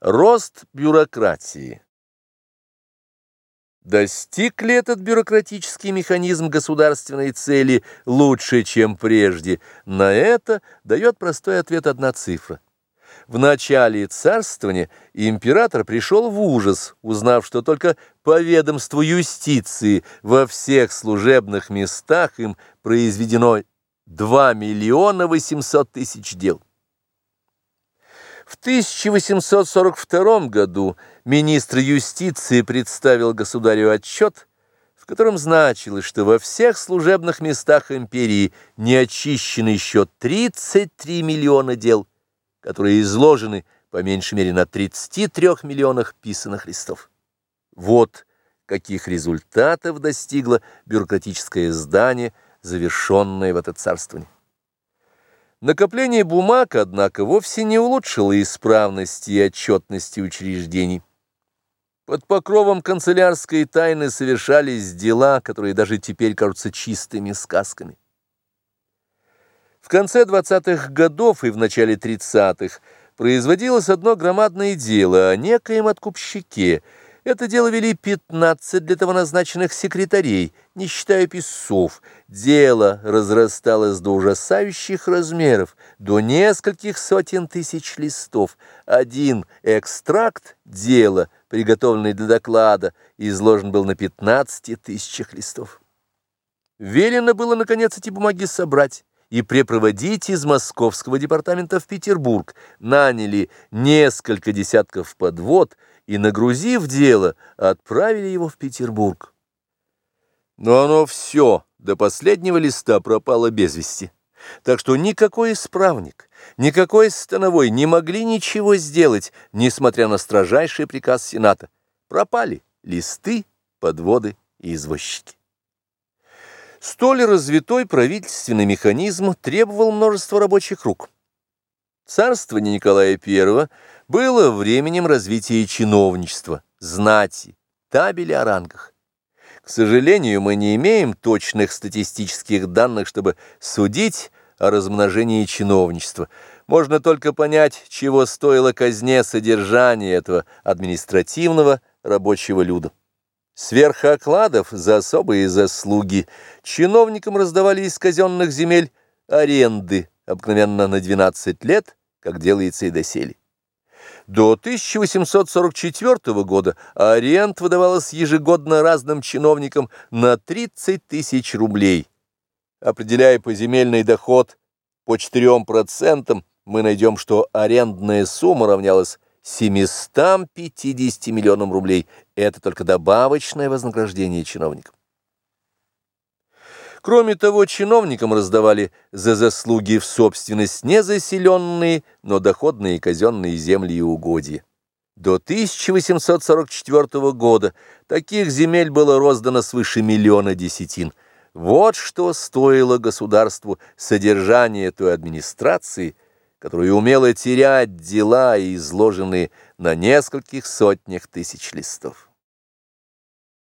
Рост бюрократии. Достиг ли этот бюрократический механизм государственной цели лучше, чем прежде? На это дает простой ответ одна цифра. В начале царствования император пришел в ужас, узнав, что только по ведомству юстиции во всех служебных местах им произведено 2 миллиона 800 тысяч дел. В 1842 году министр юстиции представил государю отчет, в котором значилось, что во всех служебных местах империи не очищено еще 33 миллиона дел, которые изложены по меньшей мере на 33 миллионах писанных листов. Вот каких результатов достигло бюрократическое здание, завершенное в это царствование. Накопление бумаг, однако, вовсе не улучшило исправности и отчетности учреждений. Под покровом канцелярской тайны совершались дела, которые даже теперь кажутся чистыми сказками. В конце 20-х годов и в начале 30-х производилось одно громадное дело о некоем откупщике – это дело вели 15 для того назначенных секретарей, не считая писцов. Дело разрасталось до ужасающих размеров, до нескольких сотен тысяч листов. Один экстракт дела, приготовленный для доклада, изложен был на 15 тысячах листов. Велено было, наконец, эти бумаги собрать и препроводить из московского департамента в Петербург. Наняли несколько десятков подвод и, нагрузив дело, отправили его в Петербург. Но оно все до последнего листа пропало без вести. Так что никакой исправник, никакой становой не могли ничего сделать, несмотря на строжайший приказ Сената. Пропали листы, подводы и извозчики. Столь развитой правительственный механизм требовал множества рабочих рук. Царствование Николая I было временем развития чиновничества, знати, табели о рангах. К сожалению, мы не имеем точных статистических данных, чтобы судить о размножении чиновничества. Можно только понять, чего стоило казне содержание этого административного рабочего люда. Сверх окладов за особые заслуги чиновникам раздавали из казенных земель аренды, обыкновенно на 12 лет, как делается и доселе. До 1844 года аренд выдавалась ежегодно разным чиновникам на 30 тысяч рублей. Определяя поземельный доход по 4%, мы найдем, что арендная сумма равнялась 750 миллионам рублей. Это только добавочное вознаграждение чиновникам. Кроме того, чиновникам раздавали за заслуги в собственность незаселенные, но доходные казенные земли и угодья. До 1844 года таких земель было роздано свыше миллиона десятин. Вот что стоило государству содержание той администрации – которую умела терять дела, изложенные на нескольких сотнях тысяч листов.